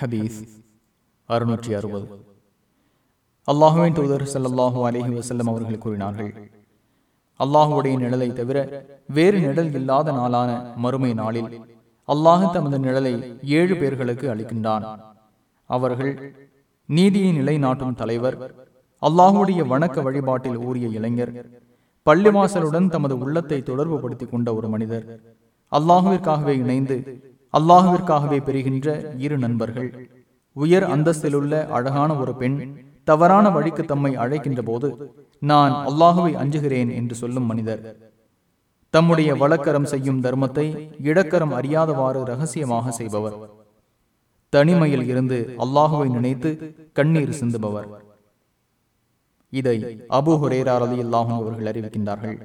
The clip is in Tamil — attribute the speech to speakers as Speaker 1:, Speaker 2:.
Speaker 1: ஹதீஸ் அறுநூற்றி அறுபது. அல்லாஹுவின் தூதர் ஸல்லல்லாஹு அலஹி வசல்லம் அவர்கள் கூறினார்கள் அல்லாஹுடைய நிழலை தவிர வேறு நிழல் இல்லாத நாளான மறுமை நாளில் அல்லாஹ் தமது நிழலை ஏழு பேர்களுக்கு அளிக்கின்றான். அவர்கள் நீதியை நிலைநாட்டும் தலைவர் அல்லாஹுடைய வணக்க வழிபாட்டில் ஊறிய இளைஞர் பள்ளிவாசலுடன் தமது உள்ளத்தை தொடர்பு கொண்ட ஒரு மனிதர் அல்லாஹுவிற்காகவே இணைந்து அல்லாஹுவிற்காகவே பெறுகின்ற இரு நண்பர்கள். உயர் அந்தஸ்திலுள்ள அழகான ஒரு பெண் தவறான வழிக்கு தம்மை அழைக்கின்ற போது நான் அல்லாஹுவை அஞ்சுகிறேன் என்று சொல்லும் மனிதர். தம்முடைய வழக்கரம் செய்யும் தர்மத்தை இடக்கரம் அறியாதவாறு ரகசியமாக செய்பவர். தனிமையில் இருந்து அல்லாஹுவை நினைத்து கண்ணீர் சிந்துபவர். இதை அபு ஹுரேரா அலி அல்லாஹும் அவர்கள் அறிவிக்கின்றார்கள்.